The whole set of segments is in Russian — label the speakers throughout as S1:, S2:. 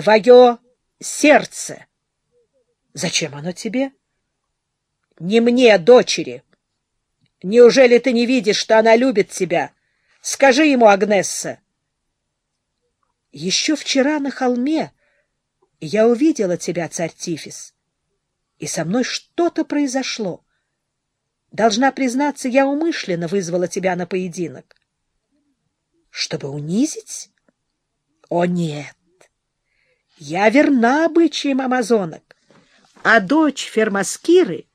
S1: твое сердце.
S2: Зачем оно тебе?
S1: Не мне, дочери. Неужели ты не видишь, что она любит тебя? Скажи ему, Агнесса.
S2: Еще вчера на холме я увидела тебя, царь Тифис, и со мной что-то произошло. Должна признаться, я умышленно вызвала тебя на поединок. Чтобы унизить? О, нет! Я верна обычаям амазонок, а дочь Фермаскиры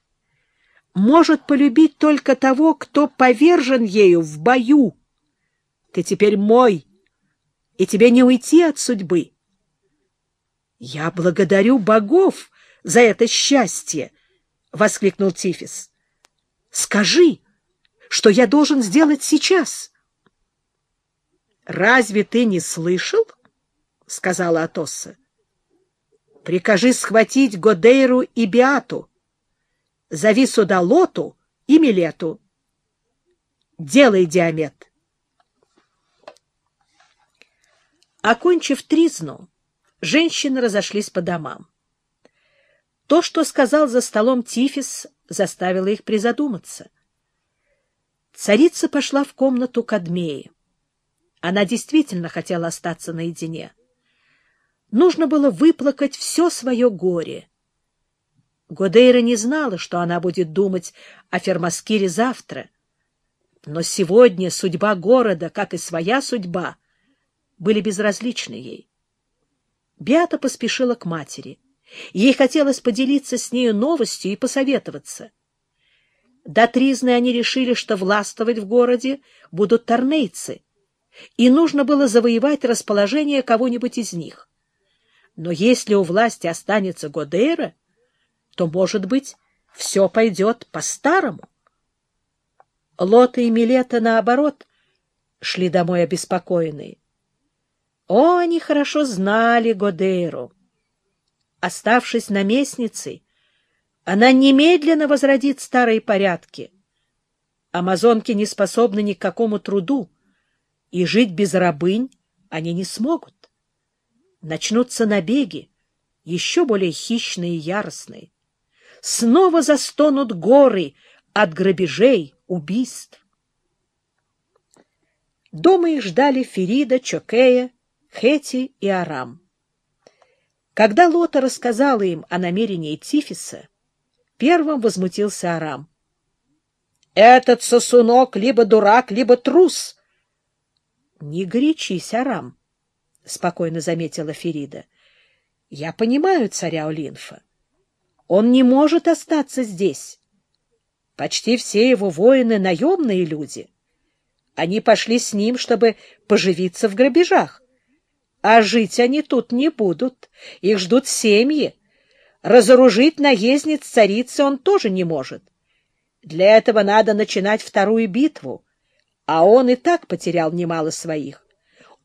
S2: может полюбить только того, кто повержен ею в бою. Ты теперь мой, и тебе не уйти от судьбы. Я благодарю богов за это счастье, — воскликнул Тифис. Скажи, что я должен сделать сейчас? — Разве ты не слышал? — сказала Атосса. — Прикажи схватить Годейру и Биату. Зови сюда Лоту и Милету. Делай диамет. Окончив тризну, женщины разошлись по домам. То, что сказал за столом Тифис, заставило их призадуматься. Царица пошла в комнату к Адмее. Она действительно хотела остаться наедине. Нужно было выплакать все свое горе. Годейра не знала, что она будет думать о Фермаскире завтра. Но сегодня судьба города, как и своя судьба, были безразличны ей. Беата поспешила к матери. Ей хотелось поделиться с нею новостью и посоветоваться. До Тризны они решили, что властвовать в городе будут торнейцы, и нужно было завоевать расположение кого-нибудь из них. Но если у власти останется Годейра, то, может быть, все пойдет по-старому. Лота и Милета, наоборот, шли домой обеспокоенные. О, они хорошо знали Годейру. Оставшись наместницей, она немедленно возродит старые порядки. Амазонки не способны ни к какому труду, и жить без рабынь они не смогут. Начнутся набеги, еще более хищные и яростные. Снова застонут горы от грабежей, убийств. Дома их ждали Ферида, Чокея, Хети и Арам. Когда Лота рассказала им о намерении Тифиса, первым возмутился Арам. «Этот сосунок либо дурак, либо трус!» «Не горячись, Арам», — спокойно заметила Ферида. «Я понимаю царя Олинфа. Он не может остаться здесь. Почти все его воины — наемные люди. Они пошли с ним, чтобы поживиться в грабежах. А жить они тут не будут. Их ждут семьи. Разоружить наездниц царицы он тоже не может. Для этого надо начинать вторую битву. А он и так потерял немало своих.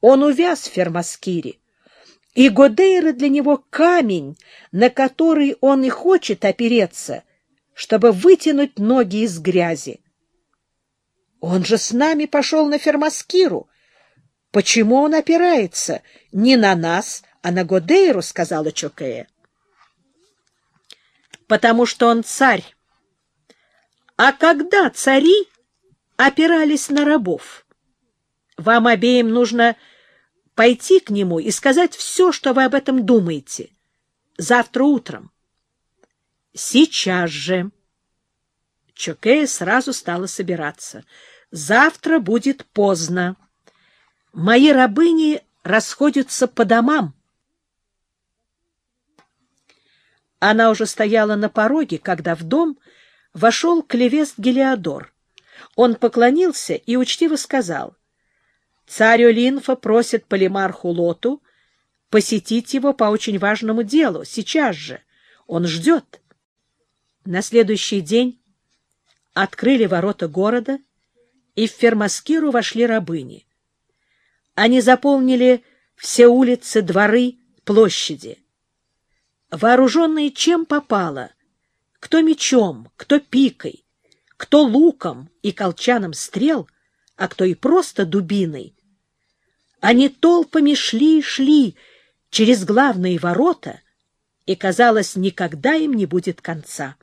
S2: Он увяз в Фермаскире. И Годейра для него камень, на который он и хочет опереться, чтобы вытянуть ноги из грязи. Он же с нами пошел на Фермаскиру, — Почему он опирается не на нас, а на Годейру, — сказала Чокея. — Потому что он царь. А когда цари опирались на рабов? Вам обеим нужно пойти к нему и сказать все, что вы об этом думаете. Завтра утром. Сейчас же. Чокея сразу стала собираться. Завтра будет поздно. Мои рабыни расходятся по домам. Она уже стояла на пороге, когда в дом вошел клевест Гелиодор. Он поклонился и учтиво сказал, «Царь Олинфа просит полимарху Лоту посетить его по очень важному делу, сейчас же. Он ждет». На следующий день открыли ворота города, и в Фермаскиру вошли рабыни. Они заполнили все улицы, дворы, площади. Вооруженные чем попало, кто мечом, кто пикой, кто луком и колчаном стрел, а кто и просто дубиной, они толпами шли и шли через главные ворота, и, казалось, никогда им не будет конца.